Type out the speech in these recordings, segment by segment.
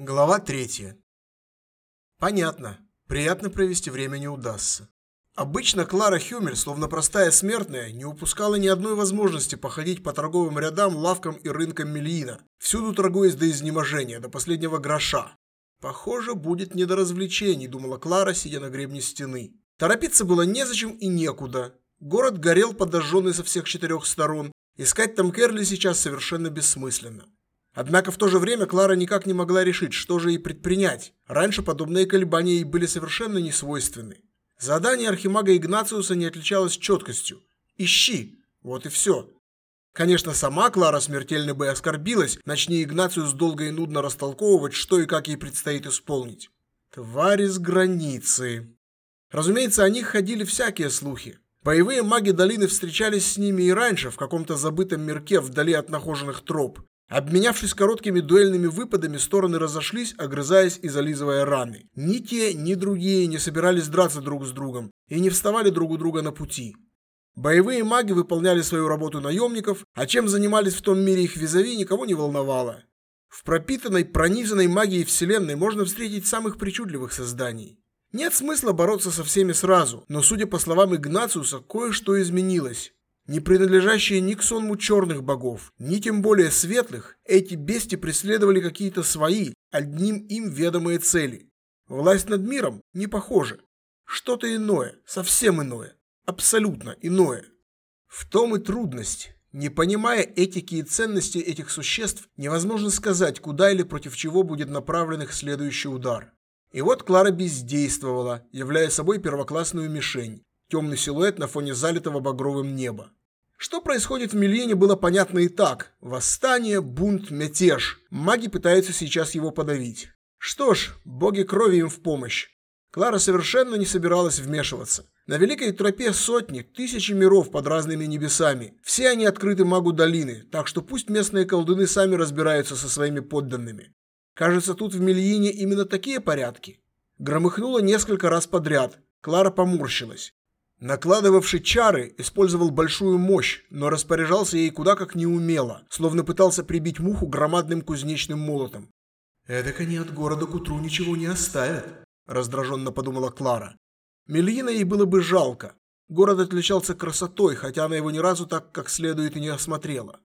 Глава третья. Понятно. Приятно провести время не удастся. Обычно Клара Хюмель, словно простая смертная, не упускала ни одной возможности походить по торговым рядам, лавкам и рынкам Мельина, всюду торгуясь до изнеможения, до последнего гроша. Похоже, будет не до развлечений, думала Клара, сидя на гребне стены. Торопиться было незачем и некуда. Город горел, подожженный со всех четырех сторон. Искать там Керли сейчас совершенно бессмысленно. Однако в то же время Клара никак не могла решить, что же ей предпринять. Раньше подобные колебания ей были совершенно не свойственны. Задание архимага Игнациуса не отличалось четкостью. «Ищи!» Вот и все. Конечно, сама Клара смертельно бы оскорбилась, начни Игнациус долго и нудно растолковывать, что и как ей предстоит исполнить. Твари с границы. Разумеется, о них ходили всякие слухи. Боевые маги долины встречались с ними и раньше, в каком-то забытом мирке вдали от нахоженных троп. Обменявшись короткими дуэльными выпадами, стороны разошлись, огрызаясь и зализывая раны. Ни те, ни другие не собирались драться друг с другом и не вставали друг у друга на пути. Боевые маги выполняли свою работу наемников, а чем занимались в том мире их визави, никого не волновало. В пропитанной, пронизанной магией вселенной можно встретить самых причудливых созданий. Нет смысла бороться со всеми сразу, но, судя по словам Игнациуса, кое-что изменилось. Не принадлежащие ни к сонму черных богов, ни тем более светлых, эти бести преследовали какие-то свои, одним им ведомые цели. Власть над миром не похожа. Что-то иное, совсем иное, абсолютно иное. В том и трудность. Не понимая этики и ценности этих существ, невозможно сказать, куда или против чего будет направлен их следующий удар. И вот Клара бездействовала, являя собой первоклассную мишень, темный силуэт на фоне залитого багровым неба. Что происходит в Мильене было понятно и так. Восстание, бунт, мятеж. Маги пытаются сейчас его подавить. Что ж, боги крови им в помощь. Клара совершенно не собиралась вмешиваться. На Великой Тропе сотни, тысячи миров под разными небесами. Все они открыты магу долины, так что пусть местные колдуны сами разбираются со своими подданными. Кажется, тут в Мельине именно такие порядки. Громыхнуло несколько раз подряд. Клара поморщилась. Накладывавший чары использовал большую мощь, но распоряжался ей куда как неумело, словно пытался прибить муху громадным кузнечным молотом. «Эдак они от города к утру ничего не оставят», – раздраженно подумала Клара. Мельина ей было бы жалко. Город отличался красотой, хотя она его ни разу так как следует и не осмотрела.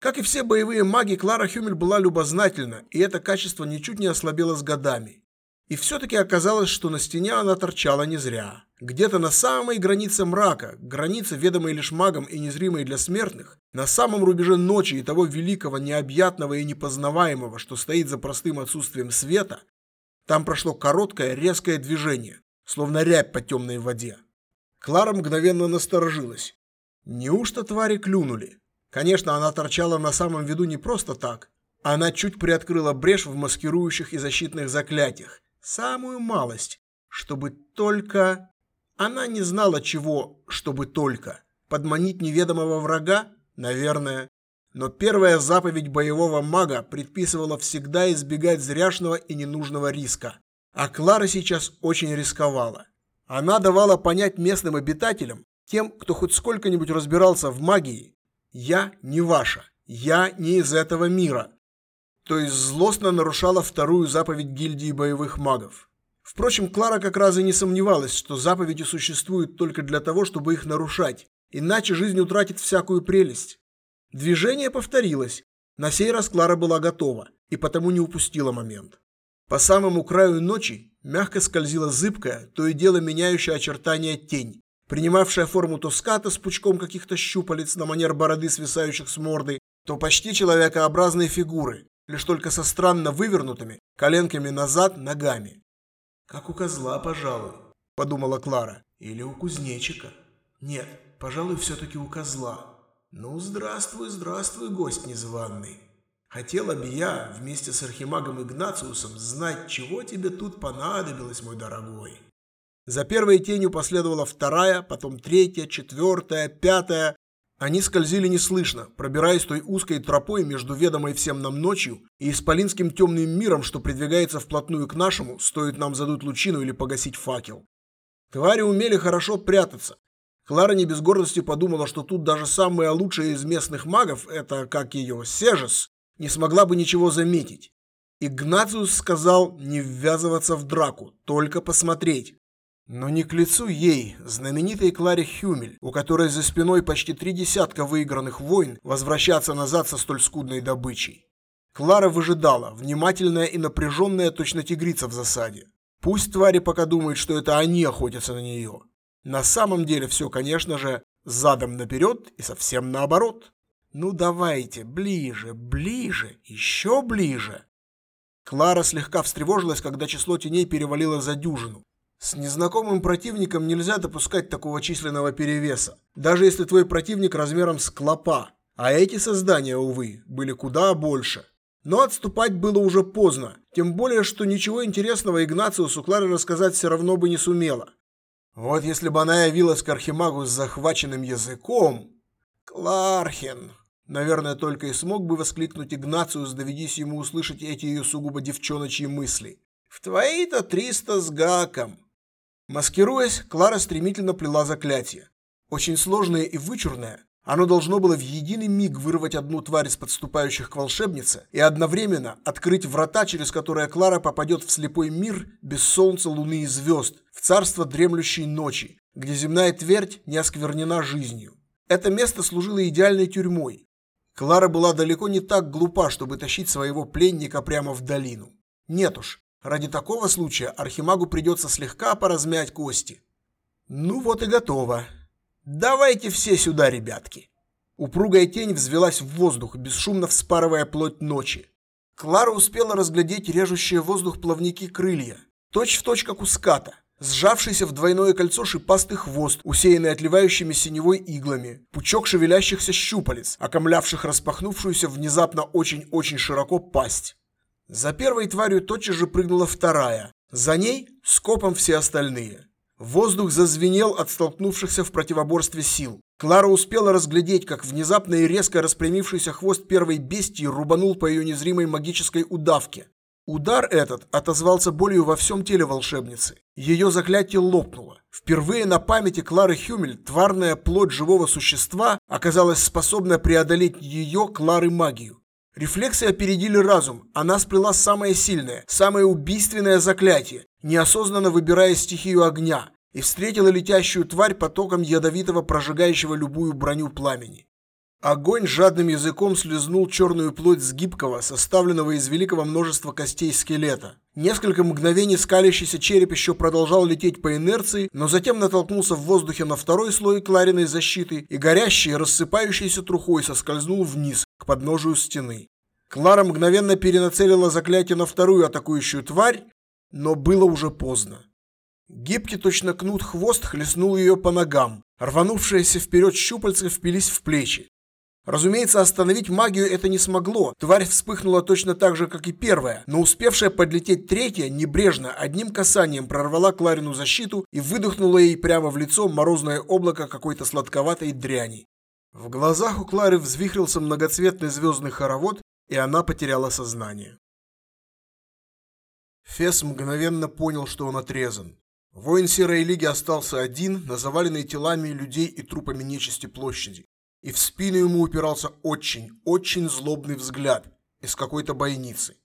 Как и все боевые маги, Клара Хюмель была любознательна, и это качество ничуть не ослабело с годами. И все-таки оказалось, что на стене она торчала не зря. Где-то на самой границе мрака, границе, ведомой лишь магом и незримой для смертных, на самом рубеже ночи и того великого, необъятного и непознаваемого, что стоит за простым отсутствием света, там прошло короткое, резкое движение, словно рябь по темной воде. Клара мгновенно насторожилась. Неужто твари клюнули? Конечно, она торчала на самом виду не просто так. Она чуть приоткрыла брешь в маскирующих и защитных заклятиях, Самую малость, чтобы только... Она не знала чего, чтобы только. Подманить неведомого врага? Наверное. Но первая заповедь боевого мага предписывала всегда избегать зряшного и ненужного риска. А Клара сейчас очень рисковала. Она давала понять местным обитателям, тем, кто хоть сколько-нибудь разбирался в магии, «Я не ваша, я не из этого мира, то есть злостно нарушала вторую заповедь гильдии боевых магов. Впрочем, Клара как раз и не сомневалась, что заповеди существуют только для того, чтобы их нарушать, иначе жизнь утратит всякую прелесть. Движение повторилось. На сей раз Клара была готова и потому не упустила момент. По самому краю ночи мягко скользила зыбкая, то и дело меняющая очертания тень, принимавшая форму то ската с пучком каких-то щупалец на манер бороды, свисающих с морды, то почти человекообразной фигуры, лишь только со странно вывернутыми, коленками назад, ногами. «Как у козла, пожалуй», – подумала Клара. «Или у кузнечика. Нет, пожалуй, все-таки у козла. Ну, здравствуй, здравствуй, гость незваный. Хотела бы я вместе с архимагом Игнациусом знать, чего тебе тут понадобилось, мой дорогой». За первой тенью последовала вторая, потом третья, четвертая, пятая, они скользили неслышно, пробираясь той узкой тропой между ведомой всем нам ночью и исполинским темным миром, что придвигается вплотную к нашему, стоит нам задуть лучину или погасить факел. Твари умели хорошо прятаться. Клара не без гордости подумала, что тут даже самая лучшая из местных магов, это как ее, Сежес, не смогла бы ничего заметить. Игнациус сказал не ввязываться в драку, только посмотреть. Но не к лицу ей, знаменитой Кларе Хюмель, у которой за спиной почти три десятка выигранных войн, возвращаться назад со столь скудной добычей. Клара выжидала, внимательная и напряженная точно тигрица в засаде. Пусть твари пока думают, что это они охотятся на нее. На самом деле все, конечно же, задом наперед и совсем наоборот. Ну давайте, ближе, ближе, еще ближе. Клара слегка встревожилась, когда число теней перевалило за дюжину. С незнакомым противником нельзя допускать такого численного перевеса, даже если твой противник размером с клопа. А эти создания, увы, были куда больше. Но отступать было уже поздно, тем более, что ничего интересного Игнациусу Клара рассказать все равно бы не сумела. Вот если бы она явилась к Архимагу с захваченным языком... Клархен, Наверное, только и смог бы воскликнуть Игнациус, доведись ему услышать эти ее сугубо девчоночьи мысли. «В твои-то триста с гаком!» Маскируясь, Клара стремительно плела заклятие. Очень сложное и вычурное, оно должно было в единый миг вырвать одну тварь из подступающих к волшебнице и одновременно открыть врата, через которые Клара попадет в слепой мир без солнца, луны и звезд, в царство дремлющей ночи, где земная твердь не осквернена жизнью. Это место служило идеальной тюрьмой, Клара была далеко не так глупа, чтобы тащить своего пленника прямо в долину. Нет уж, ради такого случая Архимагу придется слегка поразмять кости. Ну вот и готово. Давайте все сюда, ребятки. Упругая тень взвелась в воздух, бесшумно вспарывая плоть ночи. Клара успела разглядеть режущие воздух плавники крылья, точь в точь как у ската сжавшийся в двойное кольцо шипастый хвост, усеянный отливающими синевой иглами, пучок шевелящихся щупалец, окомлявших распахнувшуюся внезапно очень-очень широко пасть. За первой тварью тотчас же прыгнула вторая, за ней скопом все остальные. Воздух зазвенел от столкнувшихся в противоборстве сил. Клара успела разглядеть, как внезапно и резко распрямившийся хвост первой бестии рубанул по ее незримой магической удавке. Удар этот отозвался болью во всем теле волшебницы. Ее заклятие лопнуло. Впервые на памяти Клары Хюмель тварная плоть живого существа оказалась способна преодолеть ее, Клары, магию. Рефлексы опередили разум. Она сплела самое сильное, самое убийственное заклятие, неосознанно выбирая стихию огня, и встретила летящую тварь потоком ядовитого, прожигающего любую броню пламени. Огонь жадным языком слезнул черную плоть с гибкого, составленного из великого множества костей скелета. Несколько мгновений скалящийся череп еще продолжал лететь по инерции, но затем натолкнулся в воздухе на второй слой клариной защиты и горящий, рассыпающийся трухой соскользнул вниз, к подножию стены. Клара мгновенно перенацелила заклятие на вторую атакующую тварь, но было уже поздно. Гибкий точно кнут хвост хлестнул ее по ногам. Рванувшиеся вперед щупальца впились в плечи. Разумеется, остановить магию это не смогло. Тварь вспыхнула точно так же, как и первая, но успевшая подлететь третья небрежно одним касанием прорвала Кларину защиту и выдохнула ей прямо в лицо морозное облако какой-то сладковатой дряни. В глазах у Клары взвихрился многоцветный звездный хоровод, и она потеряла сознание. Фес мгновенно понял, что он отрезан. Воин Серой Лиги остался один на заваленной телами людей и трупами нечисти площади и в спину ему упирался очень, очень злобный взгляд из какой-то бойницы.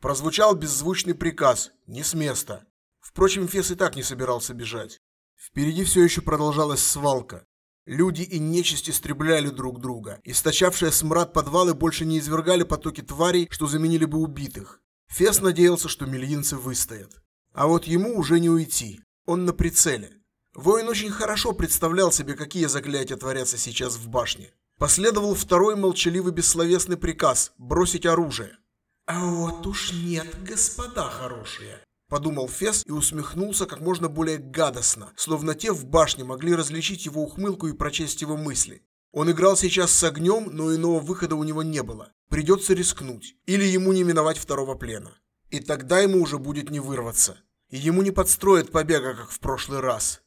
Прозвучал беззвучный приказ «Не с места». Впрочем, Фес и так не собирался бежать. Впереди все еще продолжалась свалка. Люди и нечисть истребляли друг друга. Источавшие смрад подвалы больше не извергали потоки тварей, что заменили бы убитых. Фес надеялся, что мельинцы выстоят. А вот ему уже не уйти. Он на прицеле. Воин очень хорошо представлял себе, какие заклятия творятся сейчас в башне. Последовал второй молчаливый бессловесный приказ – бросить оружие. «А вот уж нет, господа хорошие», – подумал Фес и усмехнулся как можно более гадостно, словно те в башне могли различить его ухмылку и прочесть его мысли. Он играл сейчас с огнем, но иного выхода у него не было. Придется рискнуть, или ему не миновать второго плена. И тогда ему уже будет не вырваться. И ему не подстроят побега, как в прошлый раз.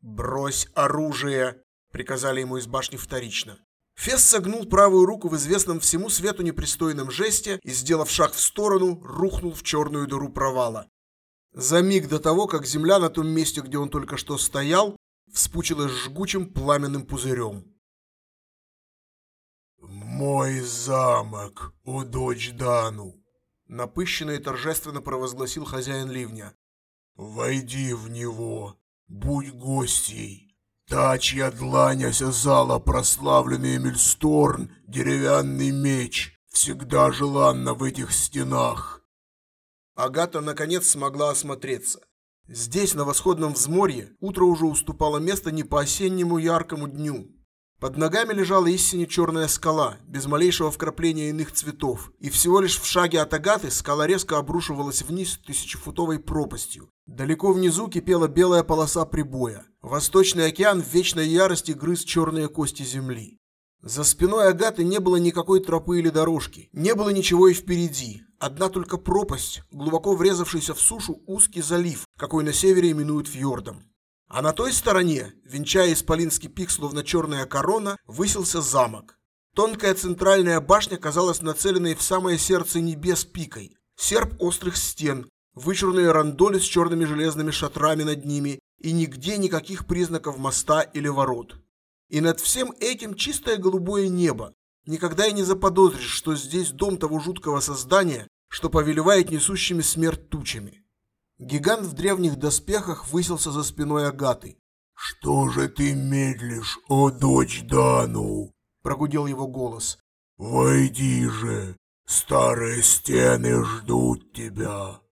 «Брось оружие!» — приказали ему из башни вторично. Фес согнул правую руку в известном всему свету непристойном жесте и, сделав шаг в сторону, рухнул в черную дыру провала. За миг до того, как земля на том месте, где он только что стоял, вспучилась жгучим пламенным пузырем. «Мой замок, у дочь Дану!» Напыщенно и торжественно провозгласил хозяин ливня. «Войди в него, будь гостей. Та, чья длань осязала прославленный Эмильсторн, деревянный меч, всегда желанна в этих стенах». Агата наконец смогла осмотреться. Здесь, на восходном взморье, утро уже уступало место не по осеннему яркому дню. Под ногами лежала истине черная скала, без малейшего вкрапления иных цветов, и всего лишь в шаге от Агаты скала резко обрушивалась вниз тысячефутовой пропастью. Далеко внизу кипела белая полоса прибоя. Восточный океан в вечной ярости грыз черные кости земли. За спиной Агаты не было никакой тропы или дорожки, не было ничего и впереди. Одна только пропасть, глубоко врезавшийся в сушу узкий залив, какой на севере именуют фьордом. А на той стороне, венчая исполинский пик, словно черная корона, высился замок. Тонкая центральная башня казалась нацеленной в самое сердце небес пикой. Серп острых стен, вычурные рандоли с черными железными шатрами над ними и нигде никаких признаков моста или ворот. И над всем этим чистое голубое небо. Никогда и не заподозришь, что здесь дом того жуткого создания, что повелевает несущими смерть тучами. Гигант в древних доспехах высился за спиной Агаты. «Что же ты медлишь, о дочь Дану?» – прогудел его голос. «Войди же, старые стены ждут тебя».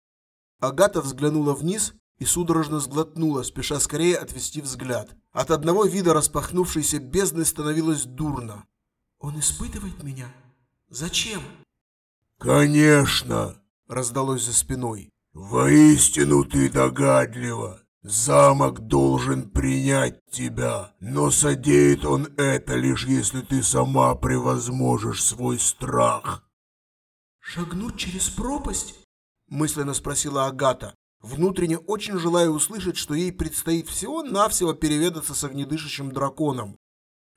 Агата взглянула вниз и судорожно сглотнула, спеша скорее отвести взгляд. От одного вида распахнувшейся бездны становилось дурно. «Он испытывает меня? Зачем?» «Конечно!» – раздалось за спиной. «Воистину ты догадлива. Замок должен принять тебя, но содеет он это лишь если ты сама превозможешь свой страх». «Шагнуть через пропасть?» – мысленно спросила Агата, внутренне очень желая услышать, что ей предстоит всего-навсего переведаться с огнедышащим драконом.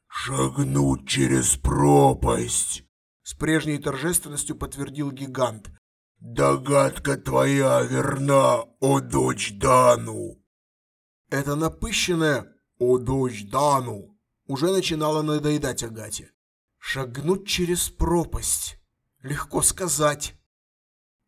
«Шагнуть через пропасть!» – с прежней торжественностью подтвердил гигант, «Догадка твоя верна, о дочь Дану!» Это напыщенное «о дочь Дану» уже начинало надоедать Агате. Шагнуть через пропасть. Легко сказать.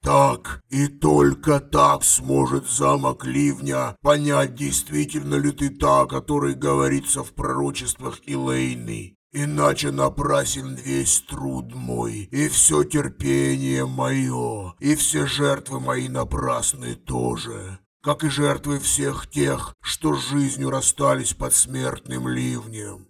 Так и только так сможет замок Ливня понять, действительно ли ты та, о которой говорится в пророчествах Илейны. Иначе напрасен весь труд мой, и все терпение мое, и все жертвы мои напрасны тоже, как и жертвы всех тех, что с жизнью расстались под смертным ливнем.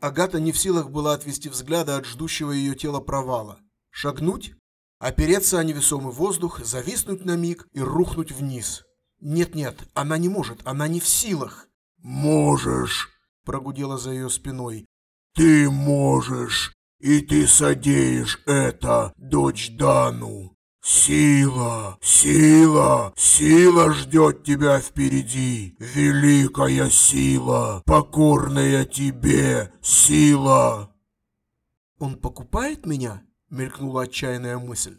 Агата не в силах была отвести взгляда от ждущего ее тела провала. Шагнуть, опереться о невесомый воздух, зависнуть на миг и рухнуть вниз. Нет-нет, она не может, она не в силах. «Можешь», — прогудела за ее спиной. Ты можешь, и ты содеешь это, дочь Дану. Сила, сила, сила ждет тебя впереди. Великая сила, покорная тебе сила. Он покупает меня? Мелькнула отчаянная мысль.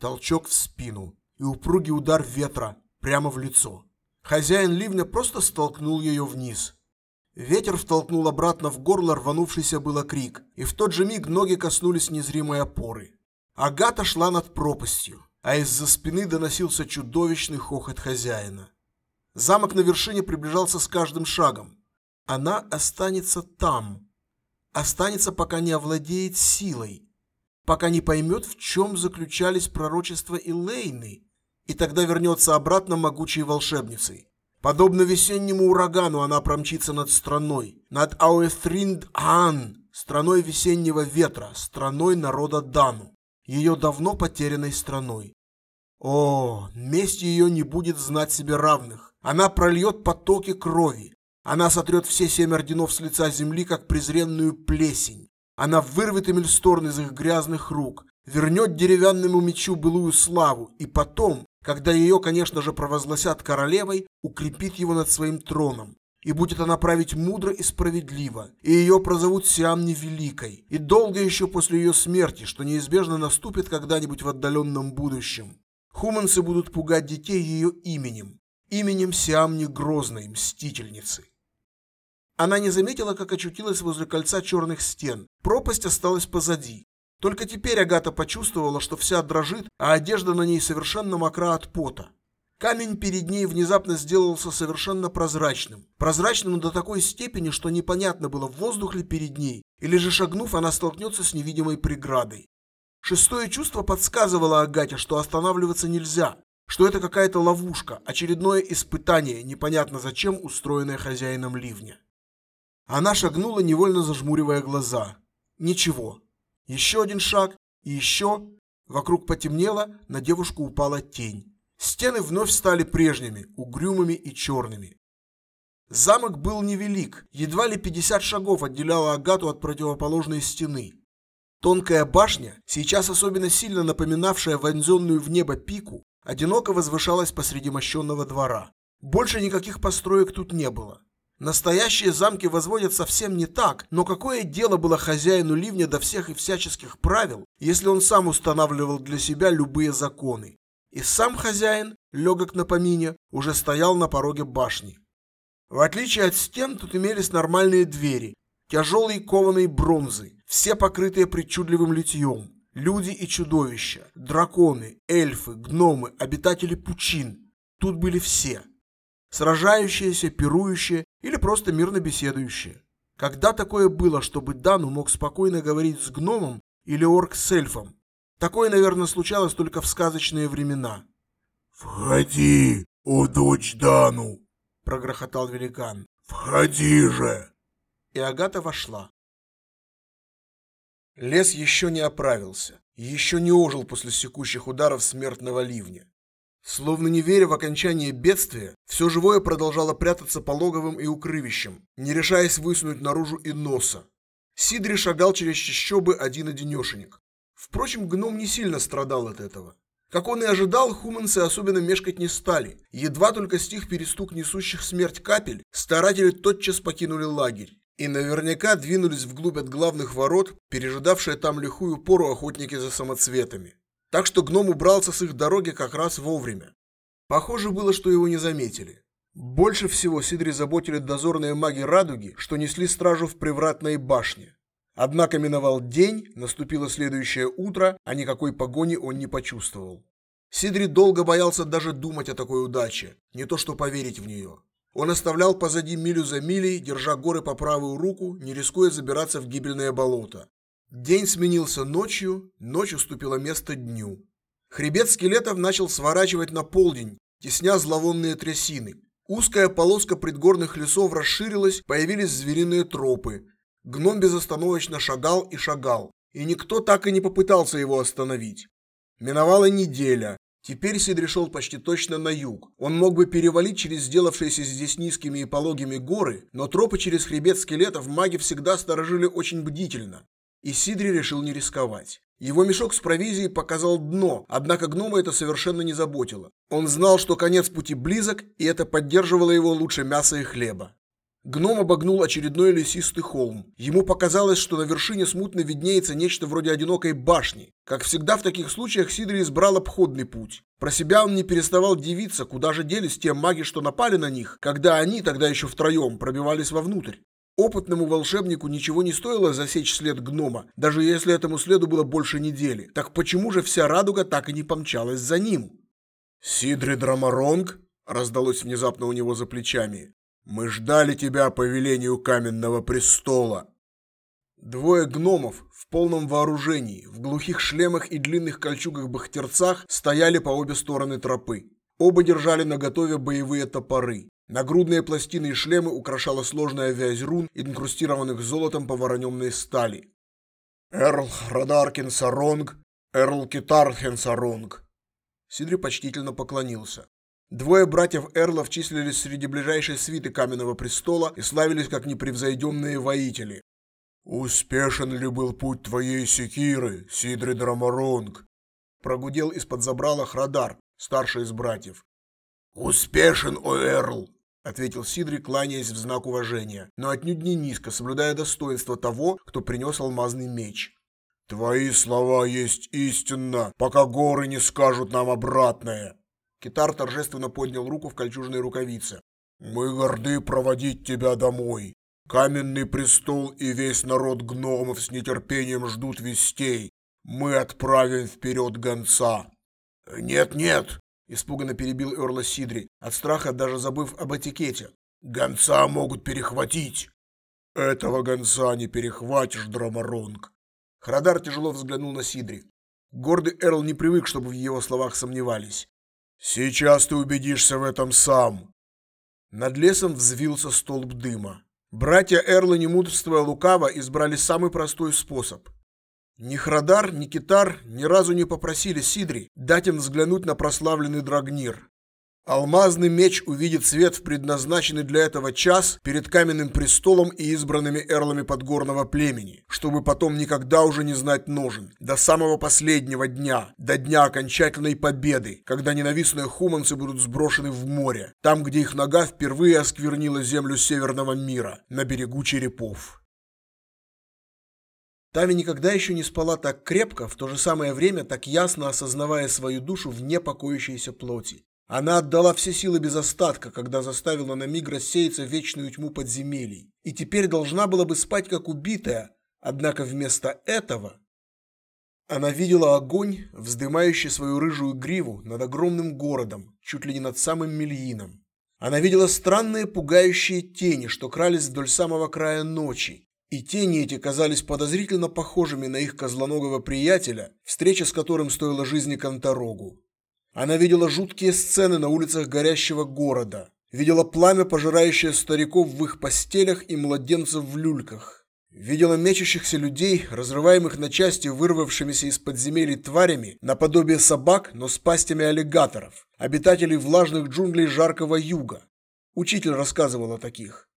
Толчок в спину и упругий удар ветра прямо в лицо. Хозяин ливня просто столкнул ее вниз. Ветер втолкнул обратно в горло рванувшийся было крик, и в тот же миг ноги коснулись незримой опоры. Агата шла над пропастью, а из-за спины доносился чудовищный хохот хозяина. Замок на вершине приближался с каждым шагом. Она останется там. Останется, пока не овладеет силой. Пока не поймет, в чем заключались пророчества Илейны. И тогда вернется обратно могучей волшебницей. Подобно весеннему урагану она промчится над страной, над Ауэфринд-Ан, страной весеннего ветра, страной народа Дану, ее давно потерянной страной. О, месть ее не будет знать себе равных. Она прольет потоки крови. Она сотрет все семь орденов с лица земли, как презренную плесень. Она вырвет Эмильсторн из их грязных рук, вернет деревянному мечу былую славу, и потом, когда ее, конечно же, провозгласят королевой, укрепит его над своим троном. И будет она править мудро и справедливо, и ее прозовут Сиамни Великой, и долго еще после ее смерти, что неизбежно наступит когда-нибудь в отдаленном будущем. Хуманцы будут пугать детей ее именем, именем Сиамни Грозной, Мстительницы. Она не заметила, как очутилась возле кольца черных стен. Пропасть осталась позади. Только теперь Агата почувствовала, что вся дрожит, а одежда на ней совершенно мокра от пота. Камень перед ней внезапно сделался совершенно прозрачным. Прозрачным до такой степени, что непонятно было, воздух ли перед ней, или же шагнув, она столкнется с невидимой преградой. Шестое чувство подсказывало Агате, что останавливаться нельзя, что это какая-то ловушка, очередное испытание, непонятно зачем устроенное хозяином ливня. Она шагнула, невольно зажмуривая глаза. Ничего. Еще один шаг, и еще. Вокруг потемнело, на девушку упала тень. Стены вновь стали прежними, угрюмыми и черными. Замок был невелик, едва ли 50 шагов отделяло Агату от противоположной стены. Тонкая башня, сейчас особенно сильно напоминавшая вонзенную в небо пику, одиноко возвышалась посреди мощенного двора. Больше никаких построек тут не было. Настоящие замки возводят совсем не так, но какое дело было хозяину ливня до всех и всяческих правил, если он сам устанавливал для себя любые законы? И сам хозяин, легок на помине, уже стоял на пороге башни. В отличие от стен, тут имелись нормальные двери, тяжелые кованые бронзы, все покрытые причудливым литьем. Люди и чудовища, драконы, эльфы, гномы, обитатели пучин. Тут были все. Сражающиеся, пирующие или просто мирно беседующие. Когда такое было, чтобы Дану мог спокойно говорить с гномом или орк с эльфом, Такое, наверное, случалось только в сказочные времена. «Входи, о дочь Дану!» – прогрохотал великан. «Входи же!» И Агата вошла. Лес еще не оправился, еще не ожил после секущих ударов смертного ливня. Словно не веря в окончание бедствия, все живое продолжало прятаться по логовым и укрывищам, не решаясь высунуть наружу и носа. Сидри шагал через чащобы один-одинешенек. Впрочем, гном не сильно страдал от этого. Как он и ожидал, хуманцы особенно мешкать не стали. Едва только стих перестук несущих смерть капель, старатели тотчас покинули лагерь. И наверняка двинулись вглубь от главных ворот, пережидавшие там лихую пору охотники за самоцветами. Так что гном убрался с их дороги как раз вовремя. Похоже было, что его не заметили. Больше всего Сидри заботили дозорные маги Радуги, что несли стражу в привратной башне. Однако миновал день, наступило следующее утро, а никакой погони он не почувствовал. Сидри долго боялся даже думать о такой удаче, не то что поверить в нее. Он оставлял позади милю за милей, держа горы по правую руку, не рискуя забираться в гибельное болото. День сменился ночью, ночь уступила место дню. Хребет скелетов начал сворачивать на полдень, тесня зловонные трясины. Узкая полоска предгорных лесов расширилась, появились звериные тропы. Гном безостановочно шагал и шагал, и никто так и не попытался его остановить. Миновала неделя. Теперь Сидри шел почти точно на юг. Он мог бы перевалить через сделавшиеся здесь низкими и пологими горы, но тропы через хребет скелетов маги всегда сторожили очень бдительно. И Сидри решил не рисковать. Его мешок с провизией показал дно, однако гнома это совершенно не заботило. Он знал, что конец пути близок, и это поддерживало его лучше мяса и хлеба. Гном обогнул очередной лесистый холм. Ему показалось, что на вершине смутно виднеется нечто вроде одинокой башни. Как всегда в таких случаях Сидри избрал обходный путь. Про себя он не переставал дивиться, куда же делись те маги, что напали на них, когда они, тогда еще втроем, пробивались вовнутрь. Опытному волшебнику ничего не стоило засечь след гнома, даже если этому следу было больше недели. Так почему же вся радуга так и не помчалась за ним? «Сидри Драмаронг?» – раздалось внезапно у него за плечами. Мы ждали тебя по велению каменного престола. Двое гномов в полном вооружении, в глухих шлемах и длинных кольчугах-бахтерцах стояли по обе стороны тропы. Оба держали наготове боевые топоры. Нагрудные пластины и шлемы украшала сложная вязь рун, инкрустированных золотом по вороненной стали. «Эрл Радаркин Саронг, Эрл Китархен Саронг». Сидри почтительно поклонился. Двое братьев Эрлов числились среди ближайшей свиты Каменного престола и славились как непревзойденные воители. «Успешен ли был путь твоей секиры, Сидри Драмаронг?» Прогудел из-под забрала Храдар, старший из братьев. «Успешен, о Эрл!» — ответил Сидри, кланяясь в знак уважения, но отнюдь не низко, соблюдая достоинство того, кто принес алмазный меч. «Твои слова есть истинно, пока горы не скажут нам обратное!» Китар торжественно поднял руку в кольчужной рукавице. «Мы горды проводить тебя домой. Каменный престол и весь народ гномов с нетерпением ждут вестей. мы отправим вперед гонца». «Нет-нет», — испуганно перебил Эрла Сидри, от страха даже забыв об этикете. «Гонца могут перехватить». «Этого гонца не перехватишь, Драмаронг». Храдар тяжело взглянул на Сидри. Гордый Эрл не привык, чтобы в его словах сомневались. «Сейчас ты убедишься в этом сам». Над лесом взвился столб дыма. Братья Эрла, не мудрствуя лукаво, избрали самый простой способ. Ни Храдар, ни Китар ни разу не попросили Сидри дать им взглянуть на прославленный Драгнир. Алмазный меч увидит свет в предназначенный для этого час перед каменным престолом и избранными эрлами подгорного племени, чтобы потом никогда уже не знать ножен, до самого последнего дня, до дня окончательной победы, когда ненавистные хуманцы будут сброшены в море, там, где их нога впервые осквернила землю северного мира, на берегу черепов. Тави никогда еще не спала так крепко, в то же самое время так ясно осознавая свою душу в непокоящейся плоти. Она отдала все силы без остатка, когда заставила на миг рассеяться вечную тьму подземелий, и теперь должна была бы спать как убитая, однако вместо этого она видела огонь, вздымающий свою рыжую гриву над огромным городом, чуть ли не над самым Мельином. Она видела странные пугающие тени, что крались вдоль самого края ночи, и тени эти казались подозрительно похожими на их козлоногого приятеля, встреча с которым стоила жизни Конторогу. Она видела жуткие сцены на улицах горящего города, видела пламя, пожирающее стариков в их постелях и младенцев в люльках, видела мечущихся людей, разрываемых на части вырвавшимися из подземелий тварями, наподобие собак, но с пастями аллигаторов, обитателей влажных джунглей жаркого юга. Учитель рассказывал о таких.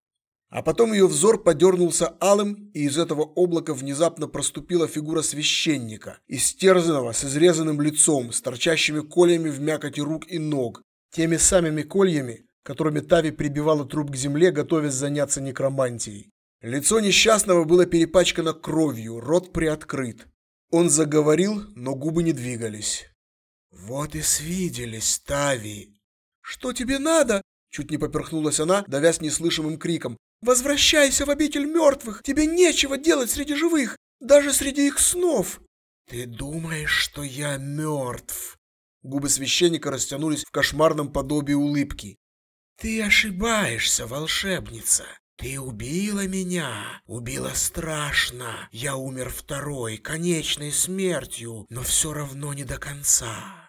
А потом ее взор подернулся алым, и из этого облака внезапно проступила фигура священника, истерзанного, с изрезанным лицом, с торчащими кольями в мякоти рук и ног, теми самыми кольями, которыми Тави прибивала труп к земле, готовясь заняться некромантией. Лицо несчастного было перепачкано кровью, рот приоткрыт. Он заговорил, но губы не двигались. «Вот и свиделись, Тави!» «Что тебе надо?» Чуть не поперхнулась она, давясь неслышимым криком. Возвращайся в обитель мертвых! Тебе нечего делать среди живых, даже среди их снов!» «Ты думаешь, что я мертв?» Губы священника растянулись в кошмарном подобии улыбки. «Ты ошибаешься, волшебница. Ты убила меня, убила страшно. Я умер второй, конечной смертью, но все равно не до конца.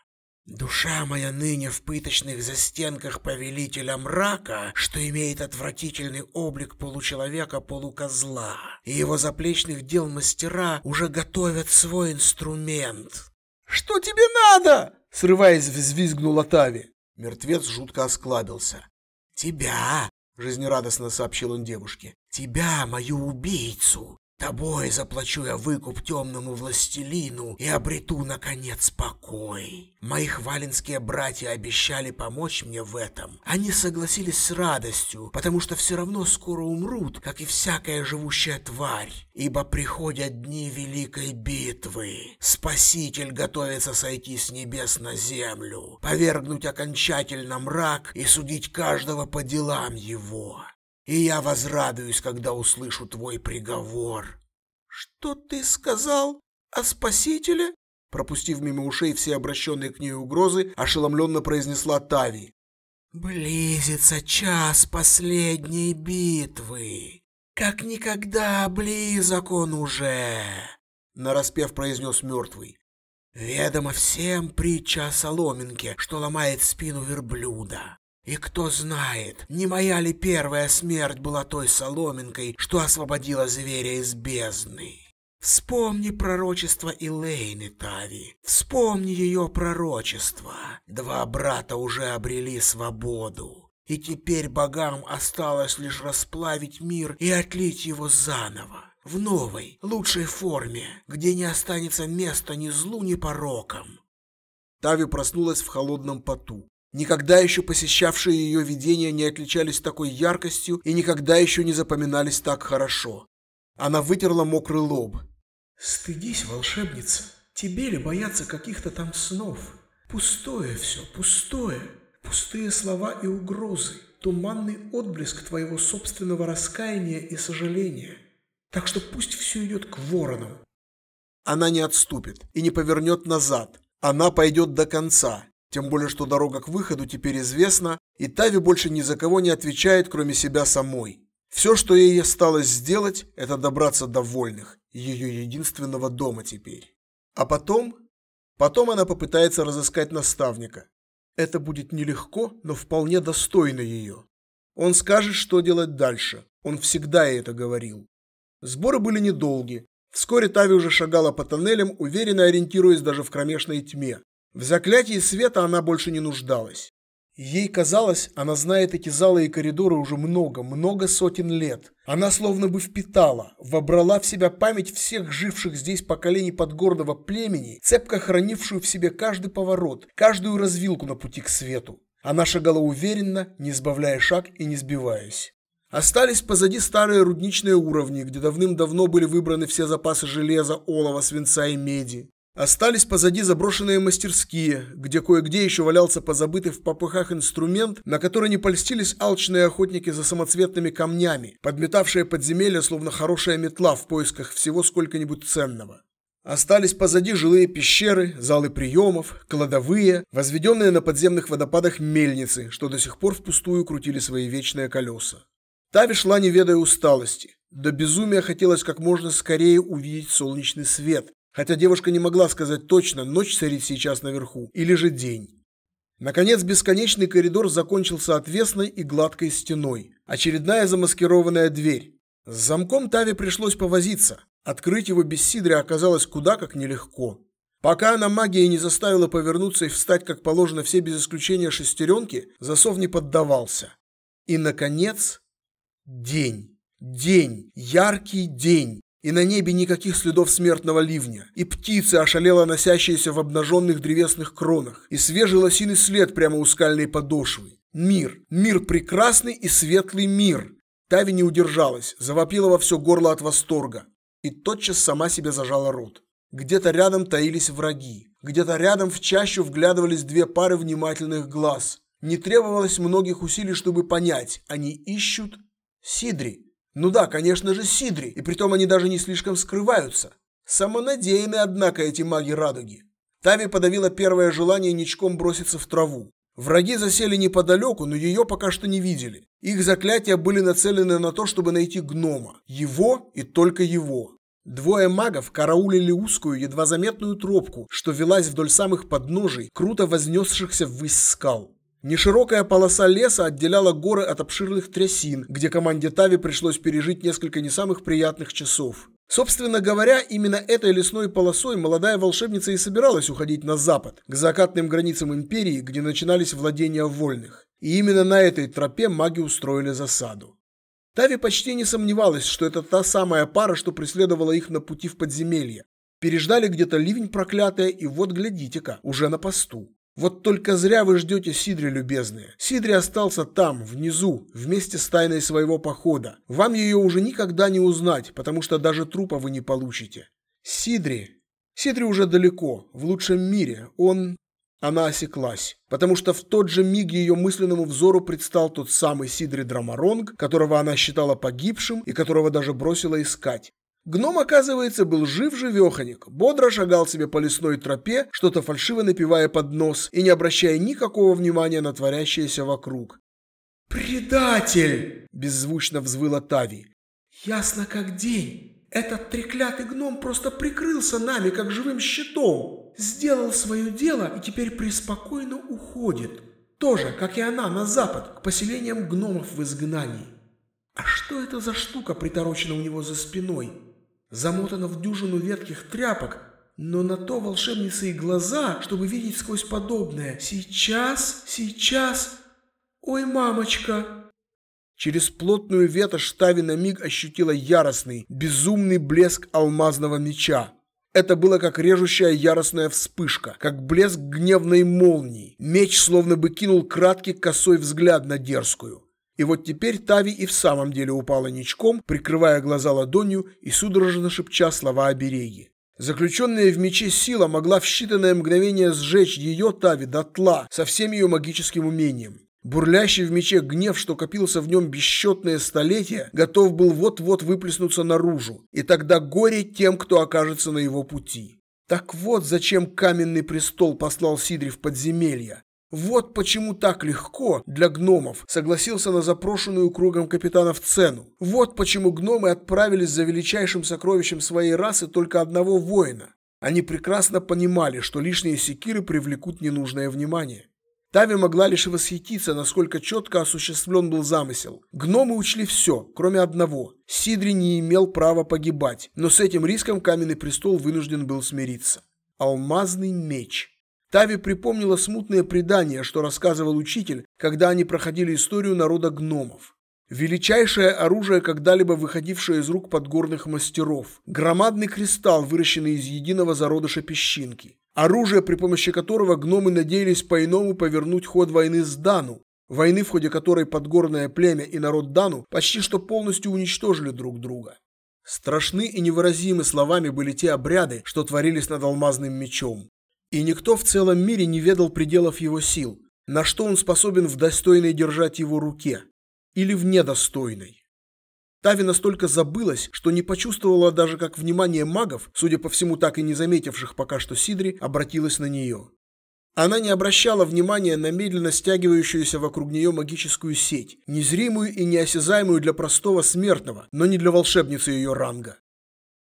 Душа моя ныне в пыточных застенках повелителя мрака, что имеет отвратительный облик получеловека-полукозла, и его заплечных дел мастера уже готовят свой инструмент. «Что тебе надо?» — срываясь, взвизгнула Тави. Мертвец жутко осклабился. «Тебя!» — жизнерадостно сообщил он девушке. «Тебя, мою убийцу! Тобой заплачу я выкуп темному властелину и обрету, наконец, покой. Мои хвалинские братья обещали помочь мне в этом. Они согласились с радостью, потому что все равно скоро умрут, как и всякая живущая тварь. Ибо приходят дни великой битвы. Спаситель готовится сойти с небес на землю, повергнуть окончательно мрак и судить каждого по делам его и я возрадуюсь, когда услышу твой приговор». «Что ты сказал о спасителе?» Пропустив мимо ушей все обращенные к ней угрозы, ошеломленно произнесла Тави. «Близится час последней битвы. Как никогда близок он уже!» Нараспев произнес мертвый. «Ведомо всем притча о соломинке, что ломает спину верблюда. И кто знает, не моя ли первая смерть была той соломинкой, что освободила зверя из бездны. Вспомни пророчество Илейны, Тави. Вспомни ее пророчество. Два брата уже обрели свободу. И теперь богам осталось лишь расплавить мир и отлить его заново. В новой, лучшей форме, где не останется места ни злу, ни порокам. Тави проснулась в холодном поту. Никогда еще посещавшие ее видения не отличались такой яркостью и никогда еще не запоминались так хорошо. Она вытерла мокрый лоб. «Стыдись, волшебница. Тебе ли бояться каких-то там снов? Пустое все, пустое. Пустые слова и угрозы. Туманный отблеск твоего собственного раскаяния и сожаления. Так что пусть все идет к воронам. Она не отступит и не повернет назад. Она пойдет до конца. Тем более, что дорога к выходу теперь известна, и Тави больше ни за кого не отвечает, кроме себя самой. Все, что ей осталось сделать, это добраться до вольных, ее единственного дома теперь. А потом... Потом она попытается разыскать наставника. Это будет нелегко, но вполне достойно ее. Он скажет, что делать дальше. Он всегда ей это говорил. Сборы были недолги. Вскоре Тави уже шагала по тоннелям, уверенно ориентируясь даже в кромешной тьме. В заклятии света она больше не нуждалась. Ей казалось, она знает эти залы и коридоры уже много, много сотен лет. Она словно бы впитала, вобрала в себя память всех живших здесь поколений подгорного племени, цепко хранившую в себе каждый поворот, каждую развилку на пути к свету. Она шагала уверенно, не сбавляя шаг и не сбиваясь. Остались позади старые рудничные уровни, где давным-давно были выбраны все запасы железа, олова, свинца и меди. Остались позади заброшенные мастерские, где кое-где еще валялся позабытый в попыхах инструмент, на который не польстились алчные охотники за самоцветными камнями, подметавшие подземелья, словно хорошая метла в поисках всего сколько-нибудь ценного. Остались позади жилые пещеры, залы приемов, кладовые, возведенные на подземных водопадах мельницы, что до сих пор впустую крутили свои вечные колеса. Тави шла не ведая усталости. До безумия хотелось как можно скорее увидеть солнечный свет, Хотя девушка не могла сказать точно, ночь царит сейчас наверху или же день. Наконец, бесконечный коридор закончился отвесной и гладкой стеной. Очередная замаскированная дверь. С замком Тави пришлось повозиться. Открыть его без Сидря оказалось куда как нелегко. Пока она магией не заставила повернуться и встать, как положено все без исключения шестеренки, засов не поддавался. И, наконец, день. День. Яркий день и на небе никаких следов смертного ливня, и птицы, ошалело носящиеся в обнаженных древесных кронах, и свежий лосиный след прямо у скальной подошвы. Мир, мир прекрасный и светлый мир. Тави не удержалась, завопила во все горло от восторга и тотчас сама себе зажала рот. Где-то рядом таились враги, где-то рядом в чащу вглядывались две пары внимательных глаз. Не требовалось многих усилий, чтобы понять, они ищут Сидри. Ну да, конечно же, Сидри, и притом они даже не слишком скрываются. Самонадеянны, однако, эти маги радуги. Тави подавила первое желание ничком броситься в траву. Враги засели неподалеку, но ее пока что не видели. Их заклятия были нацелены на то, чтобы найти гнома. Его и только его. Двое магов караулили узкую, едва заметную тропку, что велась вдоль самых подножий, круто вознесшихся ввысь скал. Неширокая полоса леса отделяла горы от обширных трясин, где команде Тави пришлось пережить несколько не самых приятных часов. Собственно говоря, именно этой лесной полосой молодая волшебница и собиралась уходить на запад, к закатным границам империи, где начинались владения вольных. И именно на этой тропе маги устроили засаду. Тави почти не сомневалась, что это та самая пара, что преследовала их на пути в подземелье. Переждали где-то ливень проклятая, и вот глядите-ка, уже на посту. Вот только зря вы ждете Сидри, любезные. Сидри остался там, внизу, вместе с тайной своего похода. Вам ее уже никогда не узнать, потому что даже трупа вы не получите. Сидри... Сидри уже далеко, в лучшем мире. Он... Она осеклась, потому что в тот же миг ее мысленному взору предстал тот самый Сидри Драмаронг, которого она считала погибшим и которого даже бросила искать. Гном, оказывается, был жив-живеханик, бодро шагал себе по лесной тропе, что-то фальшиво напивая под нос и не обращая никакого внимания на творящееся вокруг. «Предатель!» – беззвучно взвыла Тави. «Ясно как день. Этот треклятый гном просто прикрылся нами, как живым щитом. Сделал свое дело и теперь преспокойно уходит. Тоже, как и она, на запад, к поселениям гномов в изгнании. А что это за штука приторочена у него за спиной?» Замотана в дюжину ветких тряпок, но на то волшебницы и глаза, чтобы видеть сквозь подобное. Сейчас, сейчас... Ой, мамочка!» Через плотную ветошь Тави на миг ощутила яростный, безумный блеск алмазного меча. Это было как режущая яростная вспышка, как блеск гневной молнии. Меч словно бы кинул краткий косой взгляд на дерзкую. И вот теперь Тави и в самом деле упала ничком, прикрывая глаза ладонью и судорожно шепча слова обереги. Заключенная в мече сила могла в считанное мгновение сжечь ее Тави дотла со всем ее магическим умением. Бурлящий в мече гнев, что копился в нем бесчетные столетия, готов был вот-вот выплеснуться наружу, и тогда горе тем, кто окажется на его пути. Так вот, зачем каменный престол послал Сидри в подземелья. Вот почему так легко для гномов согласился на запрошенную кругом капитанов цену. Вот почему гномы отправились за величайшим сокровищем своей расы только одного воина. Они прекрасно понимали, что лишние секиры привлекут ненужное внимание. Тави могла лишь восхититься, насколько четко осуществлен был замысел. Гномы учли все, кроме одного. Сидри не имел права погибать, но с этим риском Каменный престол вынужден был смириться. Алмазный меч. Тави припомнила смутные предания, что рассказывал учитель, когда они проходили историю народа гномов. Величайшее оружие, когда-либо выходившее из рук подгорных мастеров. Громадный кристалл, выращенный из единого зародыша песчинки. Оружие, при помощи которого гномы надеялись по-иному повернуть ход войны с Дану, войны, в ходе которой подгорное племя и народ Дану почти что полностью уничтожили друг друга. Страшны и невыразимы словами были те обряды, что творились над алмазным мечом. И никто в целом мире не ведал пределов его сил, на что он способен в достойной держать его руке или в недостойной. Тави настолько забылась, что не почувствовала даже, как внимание магов, судя по всему так и не заметивших пока что Сидри, обратилось на нее. Она не обращала внимания на медленно стягивающуюся вокруг нее магическую сеть, незримую и неосязаемую для простого смертного, но не для волшебницы ее ранга.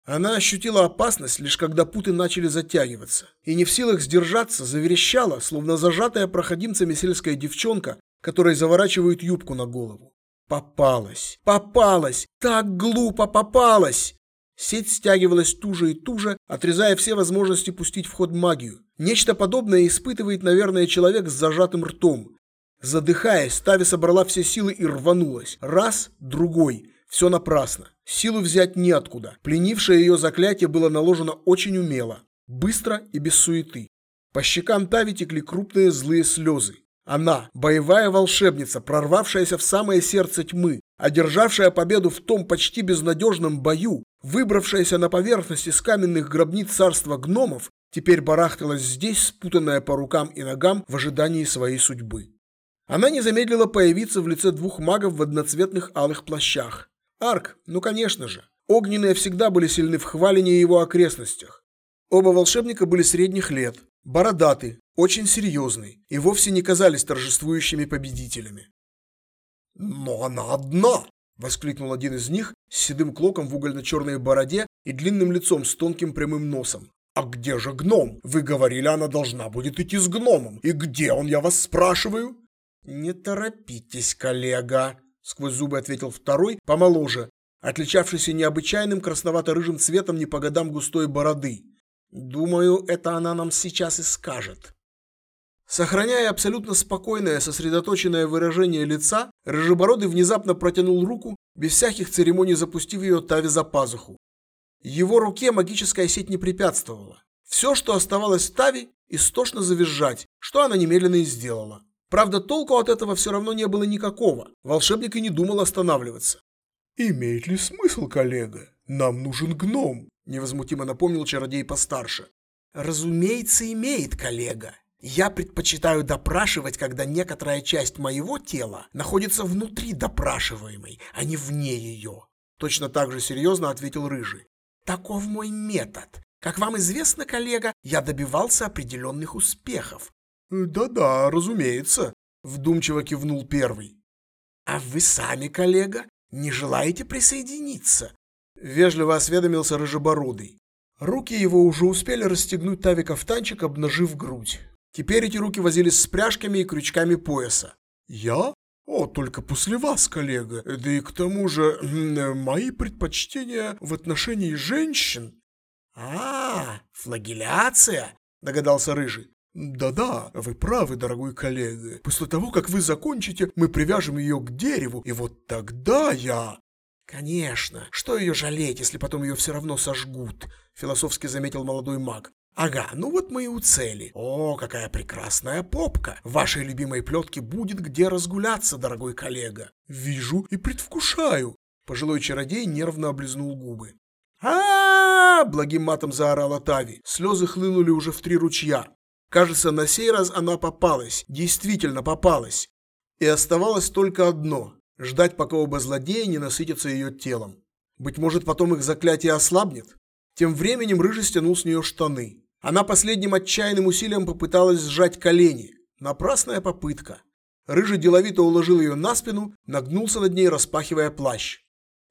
Она ощутила опасность, лишь когда путы начали затягиваться, и не в силах сдержаться, заверещала, словно зажатая проходимцами сельская девчонка, которой заворачивают юбку на голову. Попалась! Попалась! Так глупо попалась! Сеть стягивалась туже и туже, отрезая все возможности пустить в ход магию. Нечто подобное испытывает, наверное, человек с зажатым ртом. Задыхаясь, Тави собрала все силы и рванулась. Раз, другой. Все напрасно. Силу взять неоткуда. Пленившее ее заклятие было наложено очень умело. Быстро и без суеты. По щекам Тави текли крупные злые слезы. Она, боевая волшебница, прорвавшаяся в самое сердце тьмы, одержавшая победу в том почти безнадежном бою, выбравшаяся на поверхность из каменных гробниц царства гномов, теперь барахталась здесь, спутанная по рукам и ногам в ожидании своей судьбы. Она не замедлила появиться в лице двух магов в одноцветных алых плащах. Арк, ну конечно же. Огненные всегда были сильны в хвалении его окрестностях. Оба волшебника были средних лет, бородаты, очень серьезный и вовсе не казались торжествующими победителями. «Но она одна!» – воскликнул один из них с седым клоком в угольно-черной бороде и длинным лицом с тонким прямым носом. «А где же гном? Вы говорили, она должна будет идти с гномом. И где он, я вас спрашиваю?» «Не торопитесь, коллега», – сквозь зубы ответил второй, помоложе, отличавшийся необычайным красновато-рыжим цветом не по годам густой бороды. «Думаю, это она нам сейчас и скажет». Сохраняя абсолютно спокойное, сосредоточенное выражение лица, Рыжебородый внезапно протянул руку, без всяких церемоний запустив ее Тави за пазуху. Его руке магическая сеть не препятствовала. Все, что оставалось Тави, истошно завизжать, что она немедленно и сделала. Правда, толку от этого все равно не было никакого. Волшебник и не думал останавливаться. «Имеет ли смысл, коллега? Нам нужен гном», – невозмутимо напомнил чародей постарше. «Разумеется, имеет, коллега. Я предпочитаю допрашивать, когда некоторая часть моего тела находится внутри допрашиваемой, а не вне ее. Точно так же серьезно ответил Рыжий. Таков мой метод. Как вам известно, коллега, я добивался определенных успехов. Да-да, разумеется, вдумчиво кивнул первый. А вы сами, коллега, не желаете присоединиться? Вежливо осведомился Рыжебородый. Руки его уже успели расстегнуть Тави кафтанчик, обнажив грудь. Теперь эти руки возились с пряжками и крючками пояса. «Я? О, только после вас, коллега. Да и к тому же, мои предпочтения в отношении женщин». «А, флагеляция?» – догадался Рыжий. «Да-да, вы правы, дорогой коллега. После того, как вы закончите, мы привяжем ее к дереву, и вот тогда я...» «Конечно. Что ее жалеть, если потом ее все равно сожгут?» – философски заметил молодой маг. Ага, ну вот мы и у цели. О, какая прекрасная попка. В вашей любимой плетке будет где разгуляться, дорогой коллега. Вижу и предвкушаю. Пожилой чародей нервно облизнул губы. а, благим матом заорала Тави. Слезы хлынули уже в три ручья. Кажется, на сей раз она попалась, действительно попалась. И оставалось только одно – ждать, пока оба злодея не насытятся ее телом. Быть может, потом их заклятие ослабнет? Тем временем Рыжий стянул с нее штаны. Она последним отчаянным усилием попыталась сжать колени. Напрасная попытка. Рыжий деловито уложил ее на спину, нагнулся над ней, распахивая плащ.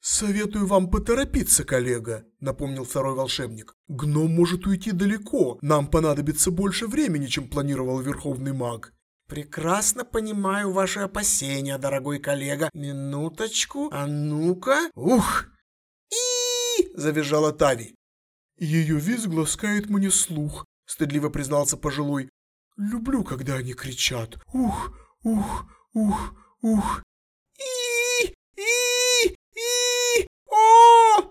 «Советую вам поторопиться, коллега», — напомнил второй волшебник. «Гном может уйти далеко. Нам понадобится больше времени, чем планировал Верховный маг». «Прекрасно понимаю ваши опасения, дорогой коллега. Минуточку, а ну-ка...» «Ух!» и завизжала Тави. «Ее визг ласкает мне слух», — стыдливо признался пожилой. «Люблю, когда они кричат. Ух, ух, ух, ух». и и и о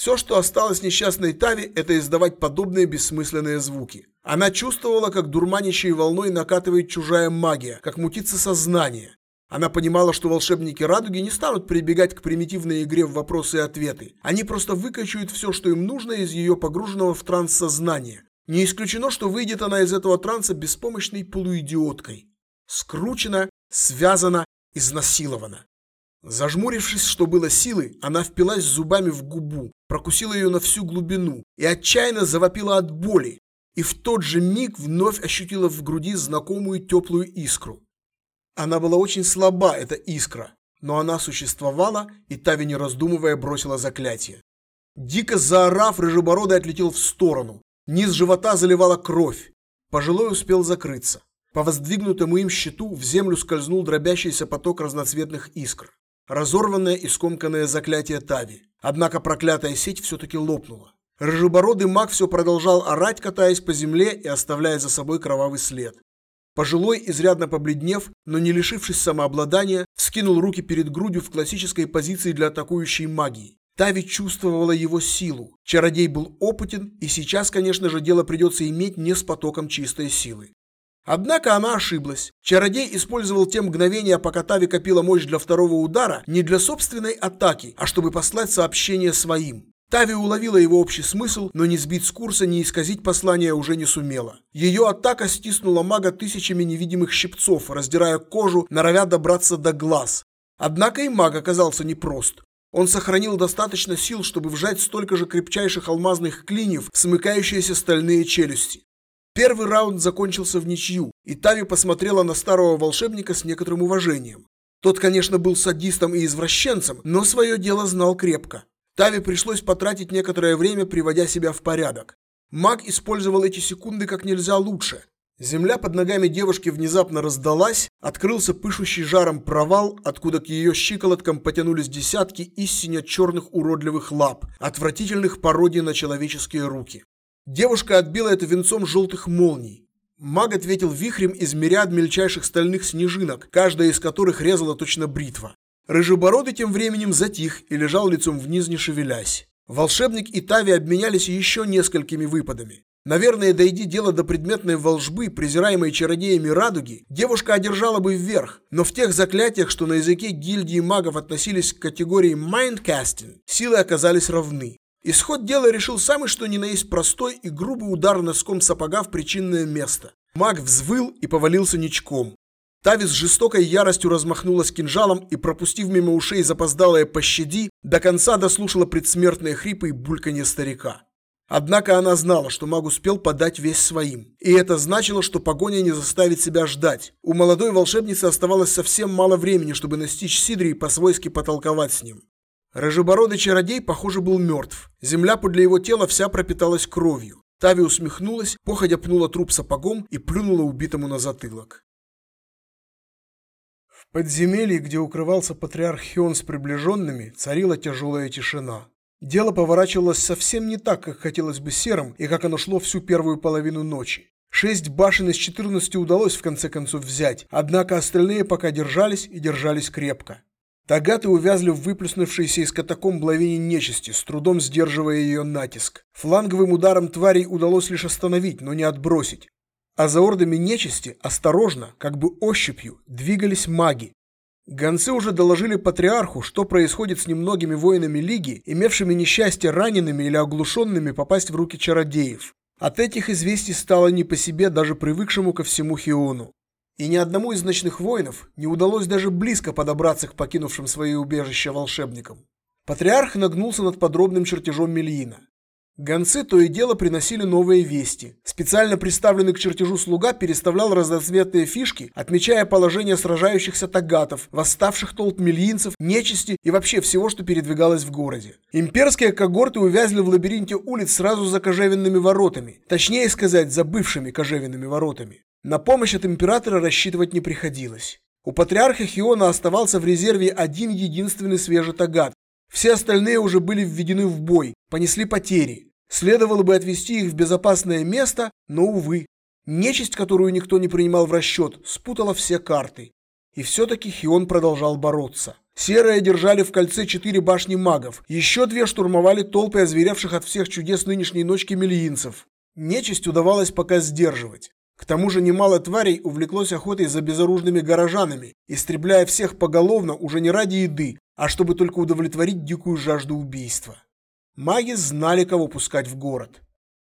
Все, что осталось несчастной Тави, это издавать подобные бессмысленные звуки. Она чувствовала, как дурманящей волной накатывает чужая магия, как мутится сознание. Она понимала, что волшебники радуги не станут прибегать к примитивной игре в вопросы и ответы. Они просто выкачают все, что им нужно из ее погруженного в транс сознания. Не исключено, что выйдет она из этого транса беспомощной полуидиоткой. Скручена, связана, изнасилована. Зажмурившись, что было силы, она впилась зубами в губу, прокусила ее на всю глубину и отчаянно завопила от боли. И в тот же миг вновь ощутила в груди знакомую теплую искру. Она была очень слаба, эта искра, но она существовала, и Тави, не раздумывая, бросила заклятие. Дико заорав, рыжебородый отлетел в сторону. Низ живота заливала кровь. Пожилой успел закрыться. По воздвигнутому им щиту в землю скользнул дробящийся поток разноцветных искр. Разорванное и скомканное заклятие Тави. Однако проклятая сеть все-таки лопнула. Рыжебородый маг все продолжал орать, катаясь по земле и оставляя за собой кровавый след. Пожилой, изрядно побледнев, но не лишившись самообладания, скинул руки перед грудью в классической позиции для атакующей магии. Тави чувствовала его силу. Чародей был опытен, и сейчас, конечно же, дело придется иметь не с потоком чистой силы. Однако она ошиблась. Чародей использовал те мгновения, пока Тави копила мощь для второго удара, не для собственной атаки, а чтобы послать сообщение своим. Тави уловила его общий смысл, но не сбить с курса, не исказить послание уже не сумела. Ее атака стиснула мага тысячами невидимых щипцов, раздирая кожу, норовя добраться до глаз. Однако и маг оказался непрост. Он сохранил достаточно сил, чтобы вжать столько же крепчайших алмазных клиньев смыкающиеся стальные челюсти. Первый раунд закончился в ничью, и Тави посмотрела на старого волшебника с некоторым уважением. Тот, конечно, был садистом и извращенцем, но свое дело знал крепко. Тави пришлось потратить некоторое время, приводя себя в порядок. Маг использовал эти секунды как нельзя лучше. Земля под ногами девушки внезапно раздалась, открылся пышущий жаром провал, откуда к ее щиколоткам потянулись десятки истинно черных уродливых лап, отвратительных пародий на человеческие руки. Девушка отбила это венцом желтых молний. Маг ответил вихрем из мириад мельчайших стальных снежинок, каждая из которых резала точно бритва. Рыжебородый тем временем затих и лежал лицом вниз, не шевелясь. Волшебник и Тави обменялись еще несколькими выпадами. Наверное, дойди дело до предметной волжбы, презираемой чародеями радуги, девушка одержала бы вверх, но в тех заклятиях, что на языке гильдии магов относились к категории mindcasting, силы оказались равны. Исход дела решил самый что ни на есть простой и грубый удар носком сапога в причинное место. Маг взвыл и повалился ничком. Тави с жестокой яростью размахнулась кинжалом и, пропустив мимо ушей запоздалое «пощади», до конца дослушала предсмертные хрипы и бульканье старика. Однако она знала, что маг успел подать весь своим. И это значило, что погоня не заставит себя ждать. У молодой волшебницы оставалось совсем мало времени, чтобы настичь Сидри и по-свойски потолковать с ним. Рыжебородый чародей, похоже, был мертв. Земля подле его тела вся пропиталась кровью. Тави усмехнулась, походя пнула труп сапогом и плюнула убитому на затылок подземелье, где укрывался патриарх Хион с приближенными, царила тяжелая тишина. Дело поворачивалось совсем не так, как хотелось бы серым, и как оно шло всю первую половину ночи. Шесть башен из четырнадцати удалось в конце концов взять, однако остальные пока держались и держались крепко. Тагаты увязли в выплеснувшейся из катакомб лавине нечисти, с трудом сдерживая ее натиск. Фланговым ударом тварей удалось лишь остановить, но не отбросить а за ордами нечисти осторожно, как бы ощупью, двигались маги. Гонцы уже доложили патриарху, что происходит с немногими воинами Лиги, имевшими несчастье ранеными или оглушенными попасть в руки чародеев. От этих известий стало не по себе даже привыкшему ко всему Хиону. И ни одному из ночных воинов не удалось даже близко подобраться к покинувшим свои убежища волшебникам. Патриарх нагнулся над подробным чертежом Мельина. Гонцы то и дело приносили новые вести. Специально приставленный к чертежу слуга переставлял разноцветные фишки, отмечая положение сражающихся тагатов, восставших толп мельинцев, нечисти и вообще всего, что передвигалось в городе. Имперские когорты увязли в лабиринте улиц сразу за кожевенными воротами, точнее сказать, за бывшими кожевенными воротами. На помощь от императора рассчитывать не приходилось. У патриарха Хиона оставался в резерве один единственный свежий тагат. Все остальные уже были введены в бой, понесли потери. Следовало бы отвести их в безопасное место, но, увы. Нечисть, которую никто не принимал в расчет, спутала все карты. И все-таки Хион продолжал бороться. Серые держали в кольце четыре башни магов. Еще две штурмовали толпы озверевших от всех чудес нынешней ночки мельинцев. Нечисть удавалось пока сдерживать. К тому же немало тварей увлеклось охотой за безоружными горожанами, истребляя всех поголовно уже не ради еды, а чтобы только удовлетворить дикую жажду убийства. Маги знали, кого пускать в город.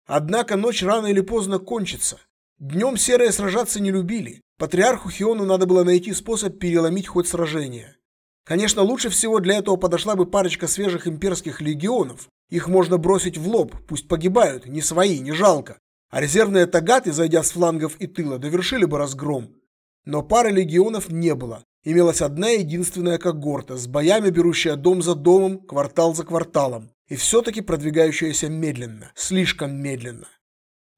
Однако ночь рано или поздно кончится. Днем серые сражаться не любили. Патриарху Хиону надо было найти способ переломить ход сражения. Конечно, лучше всего для этого подошла бы парочка свежих имперских легионов. Их можно бросить в лоб, пусть погибают, не свои, не жалко. А резервные тагаты, зайдя с флангов и тыла, довершили бы разгром. Но пары легионов не было. Имелась одна единственная когорта, с боями берущая дом за домом, квартал за кварталом и все-таки продвигающаяся медленно, слишком медленно.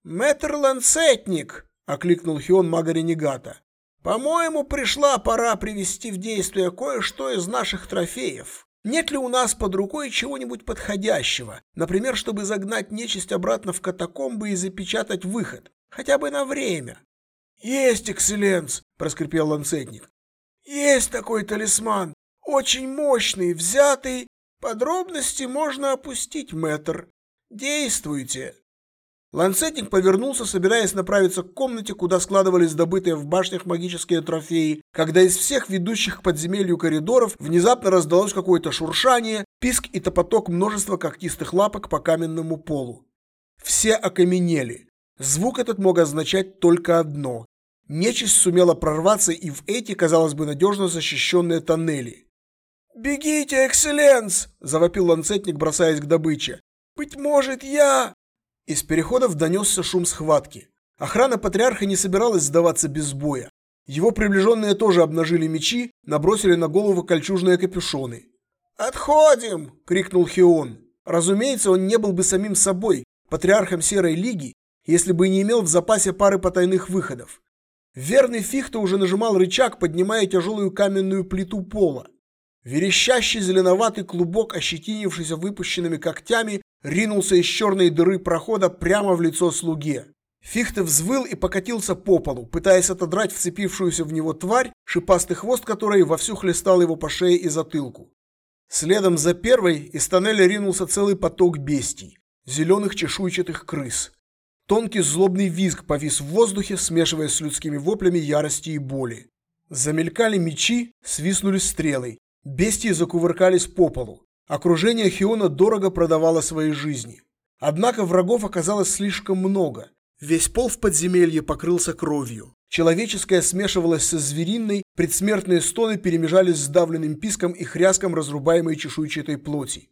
«Мэтр Ланцетник!» — окликнул Хион мага Ренегата. «По-моему, пришла пора привести в действие кое-что из наших трофеев. Нет ли у нас под рукой чего-нибудь подходящего, например, чтобы загнать нечисть обратно в катакомбы и запечатать выход, хотя бы на время?» «Есть, экселленс!» — проскрипел Ланцетник. «Есть такой талисман, очень мощный, взятый Подробности можно опустить, мэтр. Действуйте. Ланцетник повернулся, собираясь направиться к комнате, куда складывались добытые в башнях магические трофеи, когда из всех ведущих к подземелью коридоров внезапно раздалось какое-то шуршание, писк и топоток множества когтистых лапок по каменному полу. Все окаменели. Звук этот мог означать только одно. Нечисть сумела прорваться и в эти, казалось бы, надежно защищенные тоннели. «Бегите, экселленс!» – завопил ланцетник, бросаясь к добыче. «Быть может, я...» Из переходов донесся шум схватки. Охрана патриарха не собиралась сдаваться без боя. Его приближенные тоже обнажили мечи, набросили на голову кольчужные капюшоны. «Отходим!» – крикнул Хион. Разумеется, он не был бы самим собой, патриархом Серой Лиги, если бы не имел в запасе пары потайных выходов. Верный Фихта уже нажимал рычаг, поднимая тяжелую каменную плиту пола. Верещащий зеленоватый клубок, ощетинившийся выпущенными когтями, ринулся из черной дыры прохода прямо в лицо слуге. Фихте взвыл и покатился по полу, пытаясь отодрать вцепившуюся в него тварь, шипастый хвост которой вовсю хлестал его по шее и затылку. Следом за первой из тоннеля ринулся целый поток бестий, зеленых чешуйчатых крыс. Тонкий злобный визг повис в воздухе, смешиваясь с людскими воплями ярости и боли. Замелькали мечи, свистнули стрелы, Бестии закувыркались по полу. Окружение Хиона дорого продавало свои жизни. Однако врагов оказалось слишком много. Весь пол в подземелье покрылся кровью. Человеческое смешивалось со звериной, предсмертные стоны перемежались с давленным писком и хряском разрубаемой чешуйчатой плоти.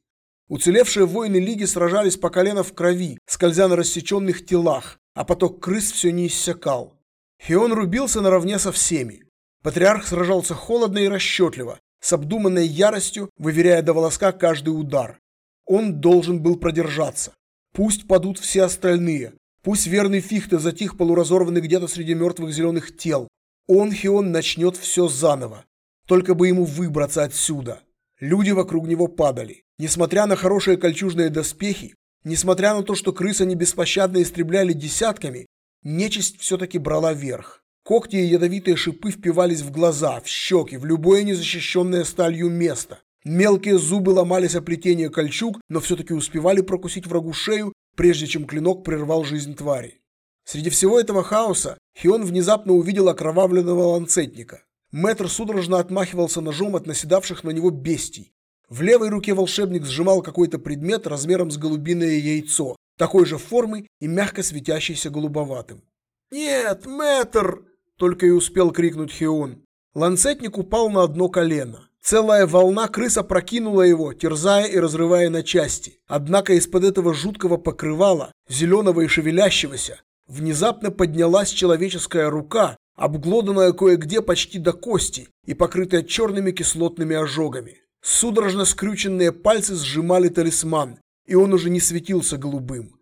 Уцелевшие воины Лиги сражались по колено в крови, скользя на рассеченных телах, а поток крыс все не иссякал. Хион рубился наравне со всеми. Патриарх сражался холодно и расчетливо, с обдуманной яростью, выверяя до волоска каждый удар. Он должен был продержаться. Пусть падут все остальные. Пусть верный Фихте затих полуразорванный где-то среди мертвых зеленых тел. Он, Хион, начнет все заново. Только бы ему выбраться отсюда. Люди вокруг него падали. Несмотря на хорошие кольчужные доспехи, несмотря на то, что крысы не беспощадно истребляли десятками, нечисть все-таки брала верх. Когти и ядовитые шипы впивались в глаза, в щеки, в любое незащищенное сталью место. Мелкие зубы ломались о плетение кольчуг, но все-таки успевали прокусить врагу шею, прежде чем клинок прервал жизнь твари. Среди всего этого хаоса Хион внезапно увидел окровавленного ланцетника. Мэтр судорожно отмахивался ножом от наседавших на него бестий. В левой руке волшебник сжимал какой-то предмет размером с голубиное яйцо, такой же формы и мягко светящийся голубоватым. «Нет, мэтр!» Только и успел крикнуть Хион. Ланцетник упал на одно колено. Целая волна крыс опрокинула его, терзая и разрывая на части. Однако из-под этого жуткого покрывала, зеленого и шевелящегося, внезапно поднялась человеческая рука, обглоданная кое-где почти до кости и покрытая черными кислотными ожогами. Судорожно скрюченные пальцы сжимали талисман, и он уже не светился голубым.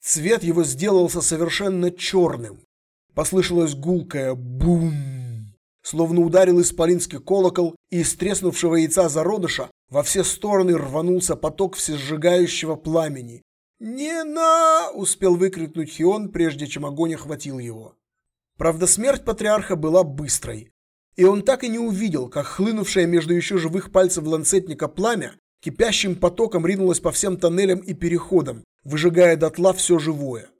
Цвет его сделался совершенно черным. Послышалось гулкое бум, словно ударил исполинский колокол, и из треснувшего яйца зародыша во все стороны рванулся поток всесжигающего пламени. «Не на!» – успел выкрикнуть Хион, прежде чем огонь охватил его. Правда, смерть патриарха была быстрой, и он так и не увидел, как хлынувшее между еще живых пальцев ланцетника пламя кипящим потоком ринулось по всем тоннелям и переходам, выжигая дотла все живое.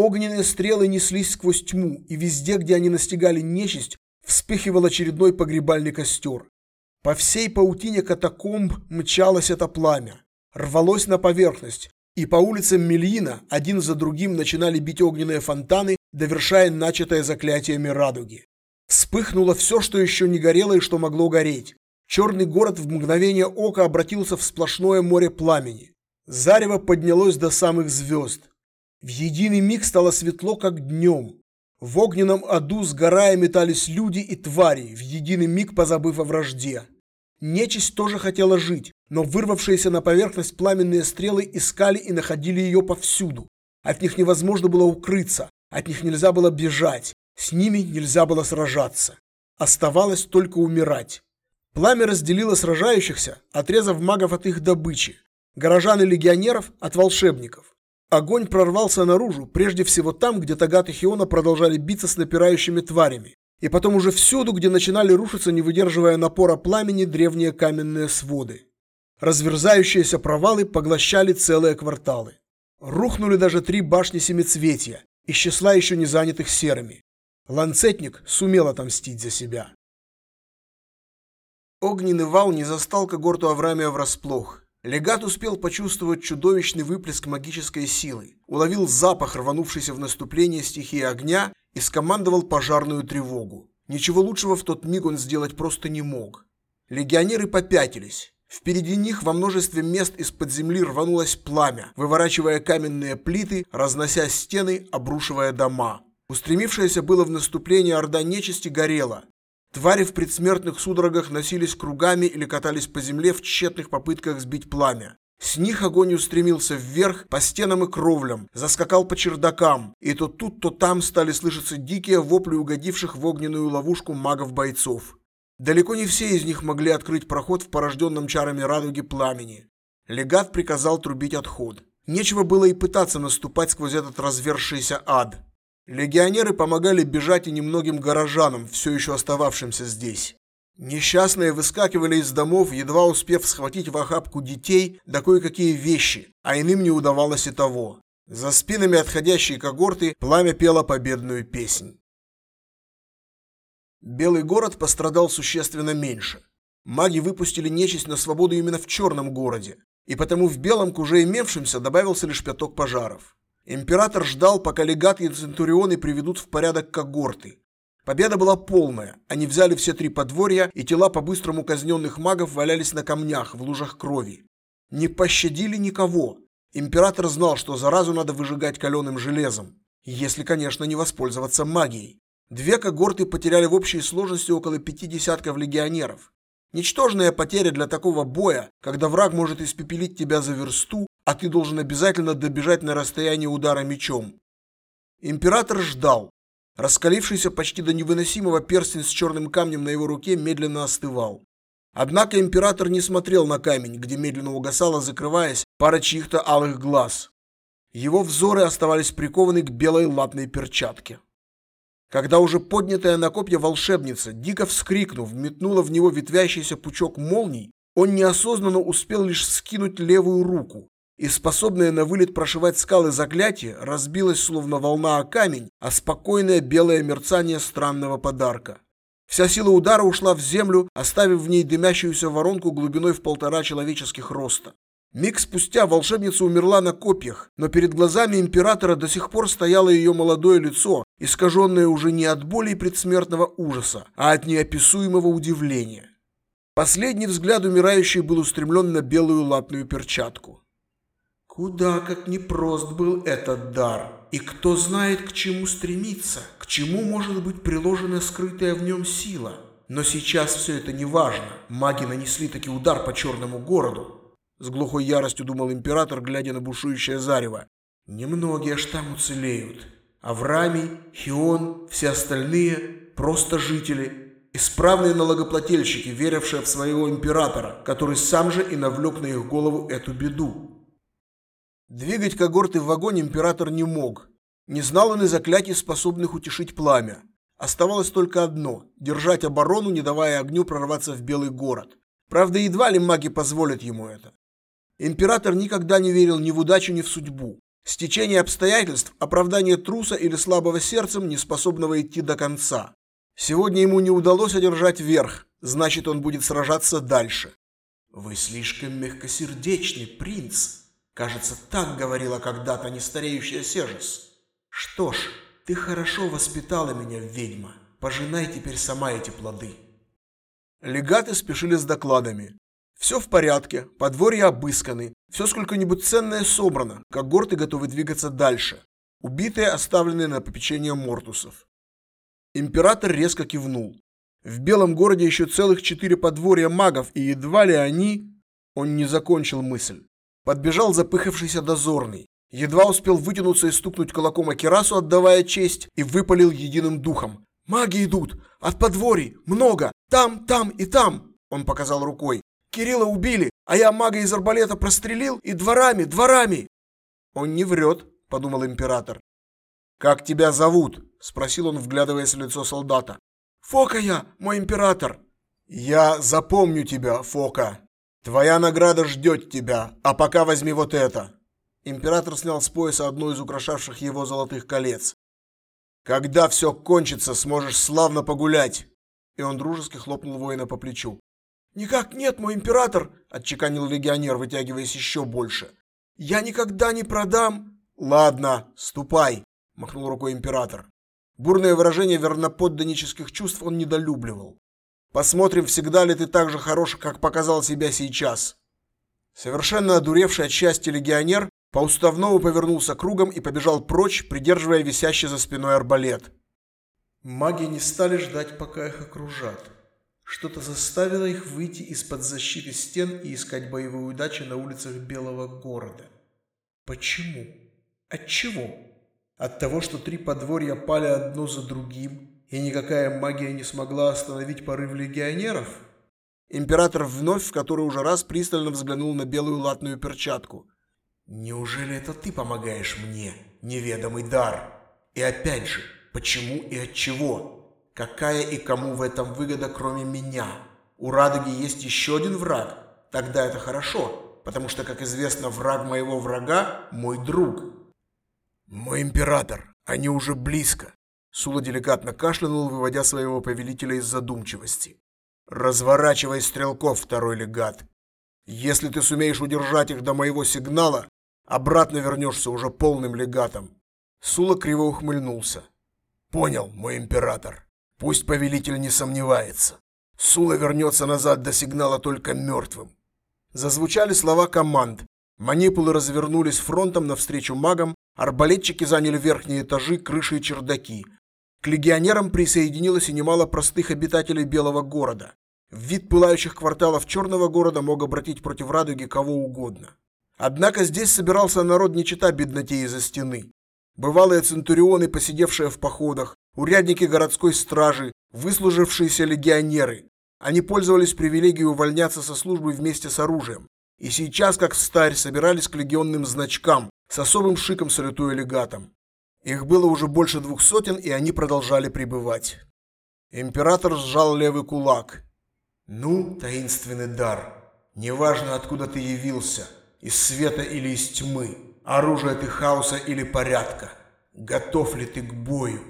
Огненные стрелы неслись сквозь тьму, и везде, где они настигали нечисть, вспыхивал очередной погребальный костер. По всей паутине катакомб мчалось это пламя, рвалось на поверхность, и по улицам Мельина один за другим начинали бить огненные фонтаны, довершая начатое заклятиями радуги. Вспыхнуло все, что еще не горело и что могло гореть. Черный город в мгновение ока обратился в сплошное море пламени. Зарево поднялось до самых звезд. В единый миг стало светло, как днем. В огненном аду сгорая метались люди и твари, в единый миг позабыв о вражде. Нечисть тоже хотела жить, но вырвавшиеся на поверхность пламенные стрелы искали и находили ее повсюду. От них невозможно было укрыться, от них нельзя было бежать, с ними нельзя было сражаться. Оставалось только умирать. Пламя разделило сражающихся, отрезав магов от их добычи, горожан и легионеров от волшебников. Огонь прорвался наружу, прежде всего там, где Тагат и Хиона продолжали биться с напирающими тварями, и потом уже всюду, где начинали рушиться, не выдерживая напора пламени, древние каменные своды. Разверзающиеся провалы поглощали целые кварталы. Рухнули даже три башни семицветия, из числа еще не занятых серыми. Ланцетник сумел отомстить за себя. Огненный вал не застал когорту Аврамия врасплох. Легат успел почувствовать чудовищный выплеск магической силы, уловил запах, рванувшийся в наступление стихии огня и скомандовал пожарную тревогу. Ничего лучшего в тот миг он сделать просто не мог. Легионеры попятились. Впереди них во множестве мест из-под земли рванулось пламя, выворачивая каменные плиты, разнося стены, обрушивая дома. Устремившаяся было в наступление орда нечисти горела, Твари в предсмертных судорогах носились кругами или катались по земле в тщетных попытках сбить пламя. С них огонь устремился вверх по стенам и кровлям, заскакал по чердакам, и то тут, то там стали слышаться дикие вопли угодивших в огненную ловушку магов-бойцов. Далеко не все из них могли открыть проход в порожденном чарами радуги пламени. Легат приказал трубить отход. Нечего было и пытаться наступать сквозь этот развершийся ад. Легионеры помогали бежать и немногим горожанам, все еще остававшимся здесь. Несчастные выскакивали из домов, едва успев схватить в охапку детей да кое-какие вещи, а иным не удавалось и того. За спинами отходящей когорты пламя пело победную песнь. Белый город пострадал существенно меньше. Маги выпустили нечисть на свободу именно в черном городе, и потому в белом к уже имевшимся добавился лишь пяток пожаров. Император ждал, пока легаты и центурионы приведут в порядок когорты. Победа была полная. Они взяли все три подворья, и тела по-быстрому казненных магов валялись на камнях в лужах крови. Не пощадили никого. Император знал, что заразу надо выжигать каленым железом. Если, конечно, не воспользоваться магией. Две когорты потеряли в общей сложности около пяти десятков легионеров. Ничтожная потеря для такого боя, когда враг может испепелить тебя за версту, а ты должен обязательно добежать на расстояние удара мечом. Император ждал. Раскалившийся почти до невыносимого перстень с черным камнем на его руке медленно остывал. Однако император не смотрел на камень, где медленно угасала, закрываясь, пара чьих-то алых глаз. Его взоры оставались прикованы к белой латной перчатке. Когда уже поднятая на копья волшебница, дико вскрикнув, метнула в него ветвящийся пучок молний, он неосознанно успел лишь скинуть левую руку, и способное на вылет прошивать скалы заклятие разбилось словно волна о камень, а спокойное белое мерцание странного подарка. Вся сила удара ушла в землю, оставив в ней дымящуюся воронку глубиной в полтора человеческих роста. Миг спустя волшебница умерла на копьях, но перед глазами императора до сих пор стояло ее молодое лицо, искаженное уже не от боли и предсмертного ужаса, а от неописуемого удивления. Последний взгляд умирающей был устремлен на белую латную перчатку. Куда как непрост был этот дар, и кто знает, к чему стремиться, к чему может быть приложена скрытая в нем сила. Но сейчас все это не важно. Маги нанесли таки удар по черному городу. С глухой яростью думал император, глядя на бушующее зарево. Немногие ж там уцелеют. Авраамий, Хион, все остальные – просто жители, Исправные налогоплательщики, верившие в своего императора, который сам же и навлек на их голову эту беду. Двигать когорты в вагоне император не мог. Не знал он и заклятий, способных утешить пламя. Оставалось только одно – держать оборону, не давая огню прорваться в Белый город. Правда, едва ли маги позволят ему это. Император никогда не верил ни в удачу, ни в судьбу. Стечение обстоятельств – оправдание труса или слабого сердцем, не способного идти до конца. Сегодня ему не удалось одержать верх, значит, он будет сражаться дальше. «Вы слишком мягкосердечный, принц», Кажется, так говорила когда-то нестареющая Сежес. Что ж, ты хорошо воспитала меня, ведьма. Пожинай теперь сама эти плоды. Легаты спешили с докладами. Все в порядке, подворья обысканы, все сколько-нибудь ценное собрано, как горты готовы двигаться дальше. Убитые оставлены на попечение мортусов. Император резко кивнул. В Белом городе еще целых четыре подворья магов, и едва ли они... Он не закончил мысль. Подбежал запыхавшийся дозорный. Едва успел вытянуться и стукнуть кулаком о керасу, отдавая честь, и выпалил единым духом. «Маги идут! От подворий! Много! Там, там и там!» Он показал рукой. «Кирилла убили, а я мага из арбалета прострелил и дворами, дворами!» «Он не врет», — подумал император. «Как тебя зовут?» — спросил он, вглядываясь в лицо солдата. «Фока я, мой император!» «Я запомню тебя, Фока!» Твоя награда ждет тебя, а пока возьми вот это. Император снял с пояса одно из украшавших его золотых колец. Когда все кончится, сможешь славно погулять. И он дружески хлопнул воина по плечу. Никак нет, мой император, отчеканил легионер, вытягиваясь еще больше. Я никогда не продам. Ладно, ступай, махнул рукой император. Бурное выражение верноподданнических чувств он недолюбливал. Посмотрим, всегда ли ты так же хорош, как показал себя сейчас. Совершенно одуревший от счастья легионер по уставному повернулся кругом и побежал прочь, придерживая висящий за спиной арбалет. Маги не стали ждать, пока их окружат. Что-то заставило их выйти из-под защиты стен и искать боевую удачу на улицах Белого города. Почему? От чего? От того, что три подворья пали одно за другим, и никакая магия не смогла остановить порыв легионеров? Император вновь в который уже раз пристально взглянул на белую латную перчатку. «Неужели это ты помогаешь мне, неведомый дар? И опять же, почему и от чего? Какая и кому в этом выгода, кроме меня? У Радуги есть еще один враг? Тогда это хорошо, потому что, как известно, враг моего врага – мой друг». «Мой император, они уже близко. Сула деликатно кашлянул, выводя своего повелителя из задумчивости. «Разворачивай стрелков, второй легат. Если ты сумеешь удержать их до моего сигнала, обратно вернешься уже полным легатом». Сула криво ухмыльнулся. «Понял, мой император. Пусть повелитель не сомневается. Сула вернется назад до сигнала только мертвым». Зазвучали слова команд. Манипулы развернулись фронтом навстречу магам, арбалетчики заняли верхние этажи, крыши и чердаки, к легионерам присоединилось и немало простых обитателей Белого города. Вид пылающих кварталов Черного города мог обратить против радуги кого угодно. Однако здесь собирался народ не чита бедноте из-за стены. Бывалые центурионы, посидевшие в походах, урядники городской стражи, выслужившиеся легионеры. Они пользовались привилегией увольняться со службы вместе с оружием. И сейчас, как старь, собирались к легионным значкам, с особым шиком салютуя легатом. Их было уже больше двух сотен, и они продолжали пребывать. Император сжал левый кулак. «Ну, таинственный дар, неважно, откуда ты явился, из света или из тьмы, оружие ты хаоса или порядка, готов ли ты к бою?»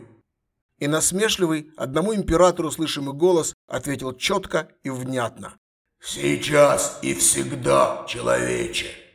И насмешливый, одному императору слышимый голос ответил четко и внятно. «Сейчас и всегда, человече!»